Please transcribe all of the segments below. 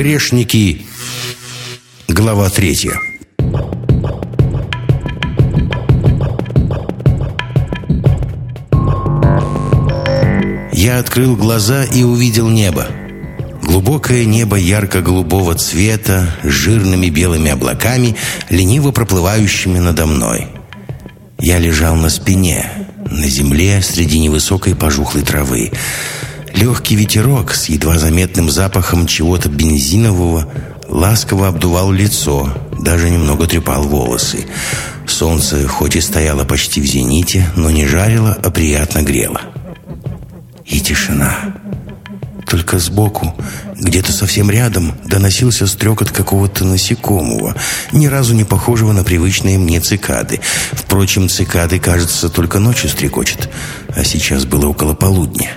Грешники. Глава третья. Я открыл глаза и увидел небо. Глубокое небо ярко-голубого цвета с жирными белыми облаками, лениво проплывающими надо мной. Я лежал на спине, на земле среди невысокой пожухлой травы. Легкий ветерок с едва заметным запахом чего-то бензинового ласково обдувал лицо, даже немного трепал волосы. Солнце хоть и стояло почти в зените, но не жарило, а приятно грело. И тишина. Только сбоку, где-то совсем рядом, доносился стрекот какого-то насекомого, ни разу не похожего на привычные мне цикады. Впрочем, цикады, кажется, только ночью стрекочет, а сейчас было около полудня.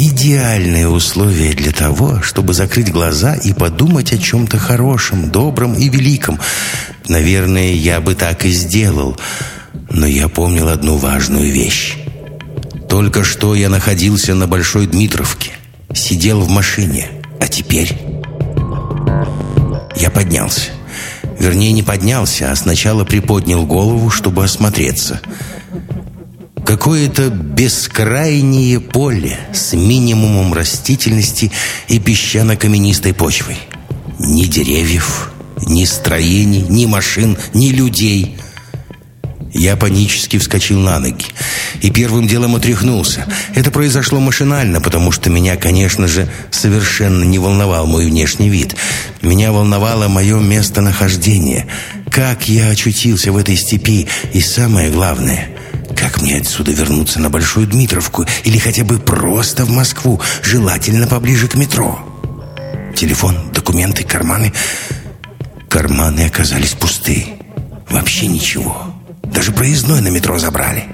Идеальные условия для того, чтобы закрыть глаза и подумать о чем-то хорошем, добром и великом. Наверное, я бы так и сделал, но я помнил одну важную вещь. Только что я находился на Большой Дмитровке, сидел в машине, а теперь... Я поднялся. Вернее, не поднялся, а сначала приподнял голову, чтобы осмотреться – Какое-то бескрайнее поле с минимумом растительности и песчано-каменистой почвой. Ни деревьев, ни строений, ни машин, ни людей. Я панически вскочил на ноги и первым делом отряхнулся. Это произошло машинально, потому что меня, конечно же, совершенно не волновал мой внешний вид. Меня волновало мое местонахождение. Как я очутился в этой степи и, самое главное, как мне отсюда вернуться на Большую Дмитровку или хотя бы просто в Москву, желательно поближе к метро? Телефон, документы, карманы. Карманы оказались пусты. Вообще ничего. Даже проездной на метро забрали.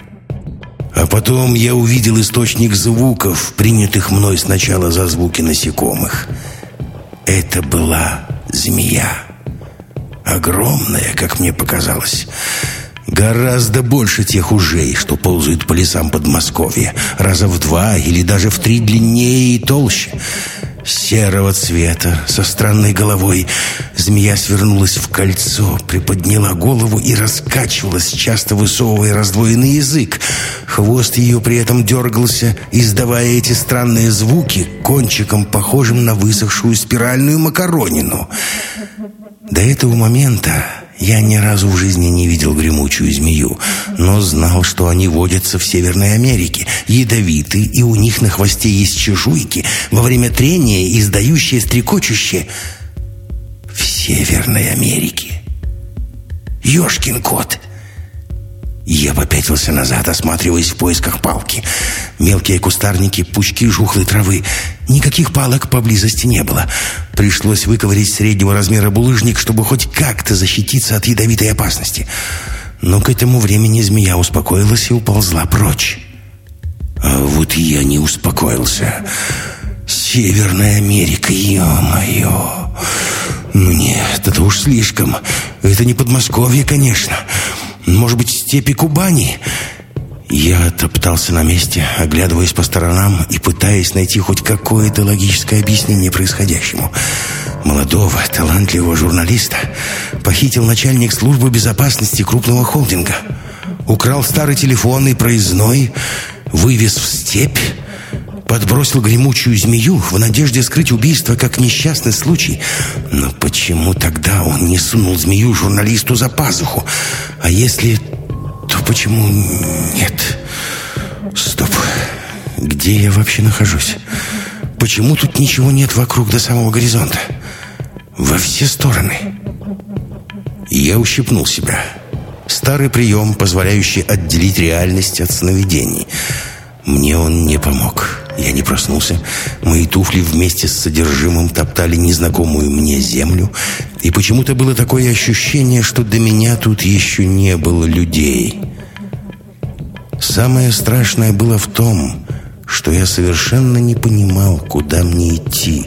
А потом я увидел источник звуков, принятых мной сначала за звуки насекомых. Это была змея. Огромная, как мне показалось. Гораздо больше тех ужей, что ползают по лесам Подмосковья. Раза в два или даже в три длиннее и толще. Серого цвета, со странной головой. Змея свернулась в кольцо, приподняла голову и раскачивалась, часто высовывая раздвоенный язык. Хвост ее при этом дергался, издавая эти странные звуки, кончиком похожим на высохшую спиральную макаронину. До этого момента я ни разу в жизни не видел гремучую змею, но знал, что они водятся в Северной Америке, ядовиты, и у них на хвосте есть чешуйки, во время трения издающие стрекочущие в Северной Америке. Ёшкин кот! Я попятился назад, осматриваясь в поисках палки. Мелкие кустарники, пучки жухлой травы. Никаких палок поблизости не было. Пришлось выковырять среднего размера булыжник, чтобы хоть как-то защититься от ядовитой опасности. Но к этому времени змея успокоилась и уползла прочь. А вот я не успокоился. Северная Америка, ё-моё. Ну нет, это уж слишком. Это не Подмосковье, конечно. Может быть, степи Кубани? Я топтался на месте, оглядываясь по сторонам и пытаясь найти хоть какое-то логическое объяснение происходящему. Молодого, талантливого журналиста похитил начальник службы безопасности крупного холдинга. Украл старый телефон и проездной, вывез в степь, подбросил гремучую змею в надежде скрыть убийство как несчастный случай. Но почему тогда он не сунул змею журналисту за пазуху? А если... то почему нет? Стоп. Где я вообще нахожусь? Почему тут ничего нет вокруг до самого горизонта? Во все стороны. Я ущипнул себя. Старый прием, позволяющий отделить реальность от сновидений. Мне он не помог. Я не проснулся. Мои туфли вместе с содержимым топтали незнакомую мне землю. И почему-то было такое ощущение, что до меня тут еще не было людей. Самое страшное было в том, что я совершенно не понимал, куда мне идти.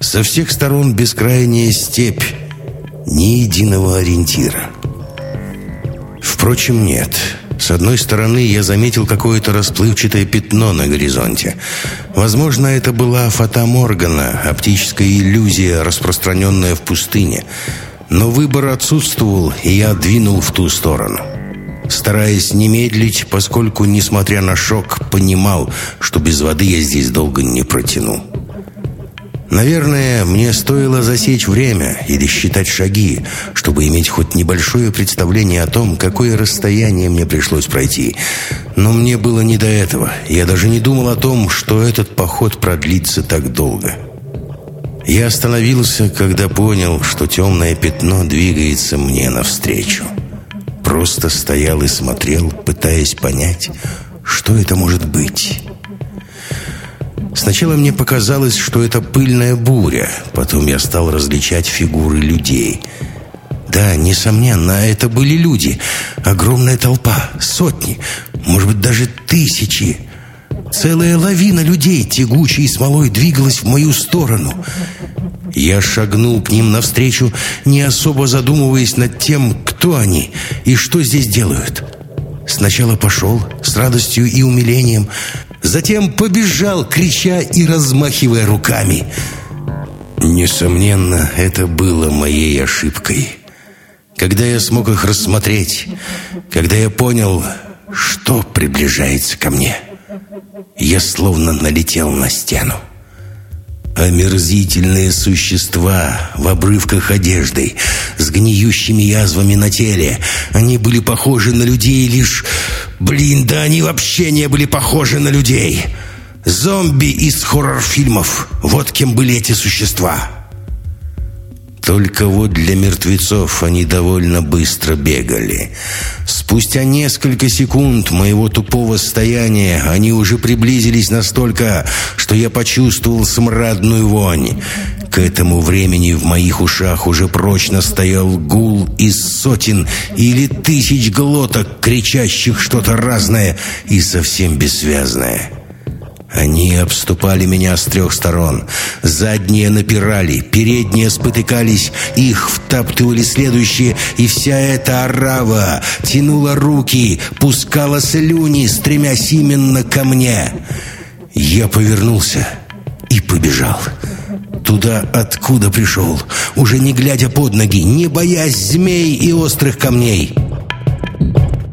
Со всех сторон бескрайняя степь, ни единого ориентира. Впрочем, нет. С одной стороны, я заметил какое-то расплывчатое пятно на горизонте. Возможно, это была фата Моргана, оптическая иллюзия, распространенная в пустыне. Но выбор отсутствовал, и я двинул в ту сторону. Стараясь не медлить, поскольку, несмотря на шок, понимал, что без воды я здесь долго не протяну. Наверное, мне стоило засечь время или считать шаги, чтобы иметь хоть небольшое представление о том, какое расстояние мне пришлось пройти. Но мне было не до этого. Я даже не думал о том, что этот поход продлится так долго. Я остановился, когда понял, что темное пятно двигается мне навстречу. Просто стоял и смотрел, пытаясь понять, что это может быть. Сначала мне показалось, что это пыльная буря. Потом я стал различать фигуры людей. Да, несомненно, это были люди. Огромная толпа, сотни, может быть, даже тысячи. Целая лавина людей, тягучей смолой, двигалась в мою сторону. Я шагнул к ним навстречу, не особо задумываясь над тем, кто они и что здесь делают. Сначала пошел с радостью и умилением, Затем побежал, крича и размахивая руками. Несомненно, это было моей ошибкой. Когда я смог их рассмотреть, когда я понял, что приближается ко мне, я словно налетел на стену. Омерзительные существа в обрывках одежды, с гниющими язвами на теле. Они были похожи на людей лишь... Блин, да они вообще не были похожи на людей. Зомби из хоррор-фильмов. Вот кем были эти существа. Только вот для мертвецов они довольно быстро бегали. Спустя несколько секунд моего тупого стояния они уже приблизились настолько, что я почувствовал смрадную вонь. К этому времени в моих ушах уже прочно стоял гул из сотен или тысяч глоток, кричащих что-то разное и совсем бессвязное. Они обступали меня с трех сторон. Задние напирали, передние спотыкались, их втаптывали следующие, и вся эта орава тянула руки, пускала слюни, стремясь именно ко мне. Я повернулся и побежал. Туда, откуда пришел, уже не глядя под ноги, не боясь змей и острых камней.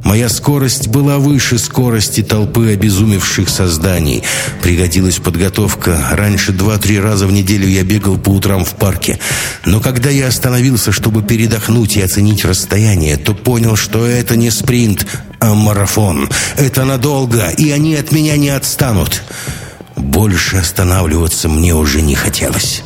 Моя скорость была выше скорости толпы обезумевших созданий. Пригодилась подготовка. Раньше два-три раза в неделю я бегал по утрам в парке. Но когда я остановился, чтобы передохнуть и оценить расстояние, то понял, что это не спринт, а марафон. Это надолго, и они от меня не отстанут. Больше останавливаться мне уже не хотелось.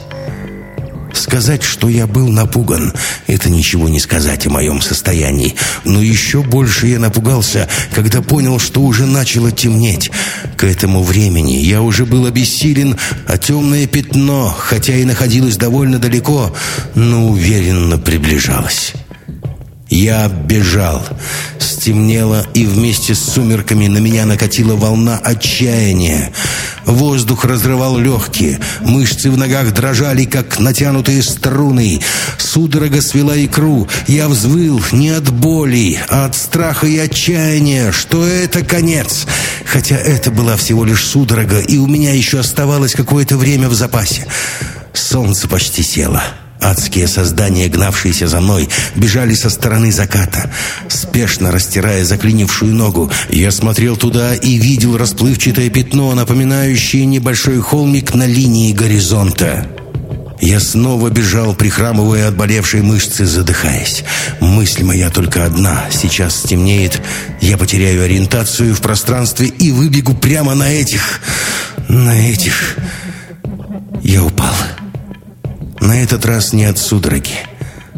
Сказать, что я был напуган, это ничего не сказать о моем состоянии. Но еще больше я напугался, когда понял, что уже начало темнеть. К этому времени я уже был обессилен, а темное пятно, хотя и находилось довольно далеко, но уверенно приближалось. Я бежал. Стемнело, и вместе с сумерками на меня накатила волна отчаяния. Воздух разрывал легкие, мышцы в ногах дрожали, как натянутые струны. Судорога свела икру. Я взвыл не от боли, а от страха и отчаяния, что это конец. Хотя это была всего лишь судорога, и у меня еще оставалось какое-то время в запасе. Солнце почти село. Адские создания, гнавшиеся за мной, бежали со стороны заката. Спешно растирая заклинившую ногу, я смотрел туда и видел расплывчатое пятно, напоминающее небольшой холмик на линии горизонта. Я снова бежал, прихрамывая от болевшей мышцы, задыхаясь. Мысль моя только одна. Сейчас стемнеет, я потеряю ориентацию в пространстве и выбегу прямо на этих... на этих... Я упал. На этот раз не от судороги,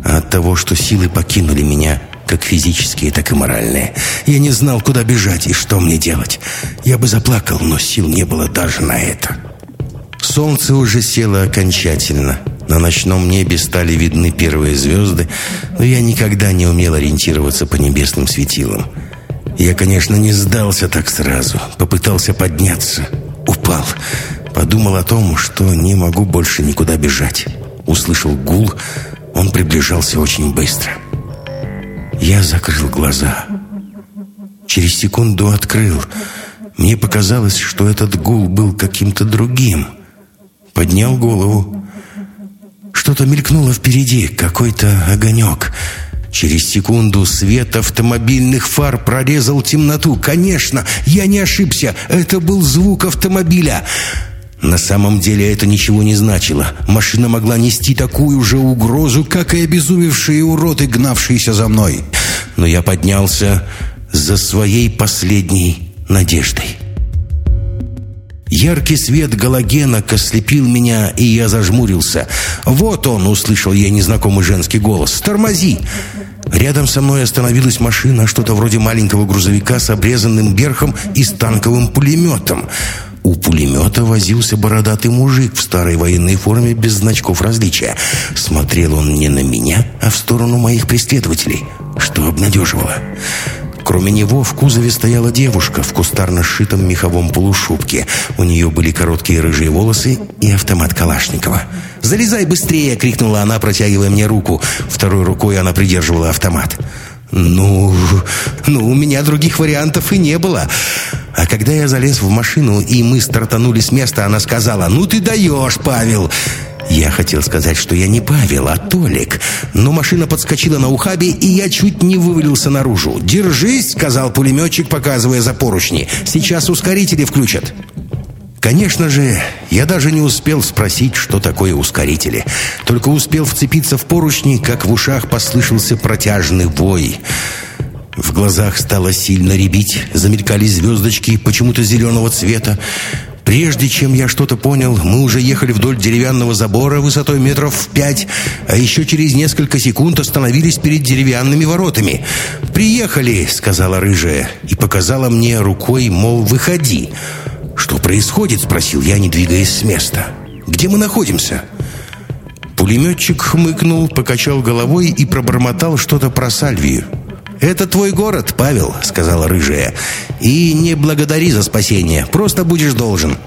а от того, что силы покинули меня, как физические, так и моральные. Я не знал, куда бежать и что мне делать. Я бы заплакал, но сил не было даже на это. Солнце уже село окончательно. На ночном небе стали видны первые звезды, но я никогда не умел ориентироваться по небесным светилам. Я, конечно, не сдался так сразу. Попытался подняться. Упал. Подумал о том, что не могу больше никуда бежать услышал гул. Он приближался очень быстро. Я закрыл глаза. Через секунду открыл. Мне показалось, что этот гул был каким-то другим. Поднял голову. Что-то мелькнуло впереди, какой-то огонек. Через секунду свет автомобильных фар прорезал темноту. Конечно, я не ошибся. Это был звук автомобиля. На самом деле это ничего не значило. Машина могла нести такую же угрозу, как и обезумевшие уроды, гнавшиеся за мной. Но я поднялся за своей последней надеждой. Яркий свет галогена ослепил меня, и я зажмурился. «Вот он!» — услышал я незнакомый женский голос. «Тормози!» Рядом со мной остановилась машина, что-то вроде маленького грузовика с обрезанным верхом и с танковым пулеметом. У пулемета возился бородатый мужик в старой военной форме без значков различия. Смотрел он не на меня, а в сторону моих преследователей, что обнадеживало. Кроме него в кузове стояла девушка в кустарно сшитом меховом полушубке. У нее были короткие рыжие волосы и автомат Калашникова. «Залезай быстрее!» — крикнула она, протягивая мне руку. Второй рукой она придерживала автомат. «Ну, ну, у меня других вариантов и не было». А когда я залез в машину, и мы стартанули с места, она сказала, «Ну ты даешь, Павел!» Я хотел сказать, что я не Павел, а Толик. Но машина подскочила на ухабе, и я чуть не вывалился наружу. «Держись!» — сказал пулеметчик, показывая за поручни. «Сейчас ускорители включат». Конечно же, я даже не успел спросить, что такое ускорители. Только успел вцепиться в поручни, как в ушах послышался протяжный вой. В глазах стало сильно рябить, замелькали звездочки почему-то зеленого цвета. Прежде чем я что-то понял, мы уже ехали вдоль деревянного забора высотой метров в пять, а еще через несколько секунд остановились перед деревянными воротами. «Приехали», — сказала рыжая, и показала мне рукой, мол, «выходи». «Что происходит?» — спросил я, не двигаясь с места. «Где мы находимся?» Пулеметчик хмыкнул, покачал головой и пробормотал что-то про Сальвию. «Это твой город, Павел», — сказала рыжая. «И не благодари за спасение, просто будешь должен».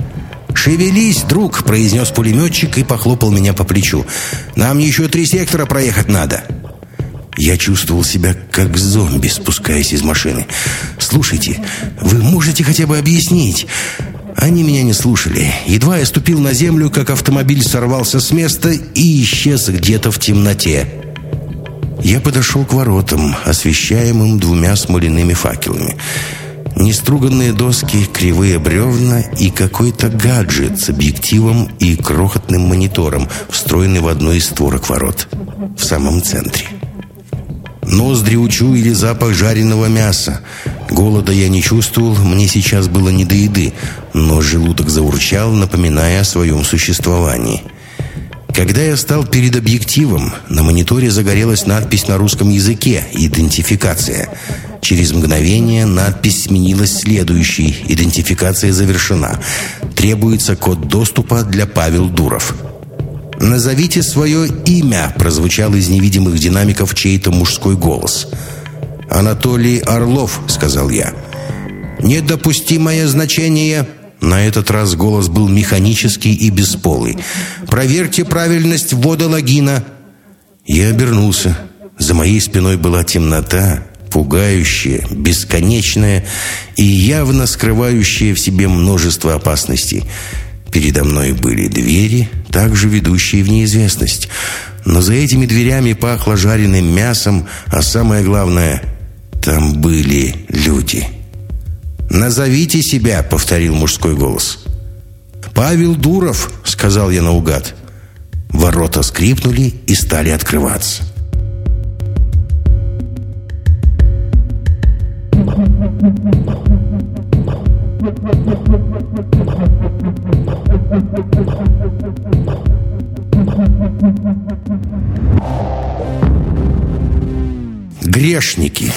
«Шевелись, друг», — произнес пулеметчик и похлопал меня по плечу. «Нам еще три сектора проехать надо». Я чувствовал себя как зомби, спускаясь из машины. «Слушайте, вы можете хотя бы объяснить?» Они меня не слушали. Едва я ступил на землю, как автомобиль сорвался с места и исчез где-то в темноте. Я подошел к воротам, освещаемым двумя смоляными факелами. Неструганные доски, кривые бревна и какой-то гаджет с объективом и крохотным монитором, встроенный в одну из створок ворот, в самом центре. Ноздри учуяли запах жареного мяса. Голода я не чувствовал, мне сейчас было не до еды, но желудок заурчал, напоминая о своем существовании – когда я стал перед объективом, на мониторе загорелась надпись на русском языке «Идентификация». Через мгновение надпись сменилась следующей «Идентификация завершена. Требуется код доступа для Павел Дуров». «Назовите свое имя», — прозвучал из невидимых динамиков чей-то мужской голос. «Анатолий Орлов», — сказал я. «Недопустимое значение на этот раз голос был механический и бесполый. «Проверьте правильность ввода логина». Я обернулся. За моей спиной была темнота, пугающая, бесконечная и явно скрывающая в себе множество опасностей. Передо мной были двери, также ведущие в неизвестность. Но за этими дверями пахло жареным мясом, а самое главное, там были люди». «Назовите себя», — повторил мужской голос. «Павел Дуров», — сказал я наугад. Ворота скрипнули и стали открываться. Грешники.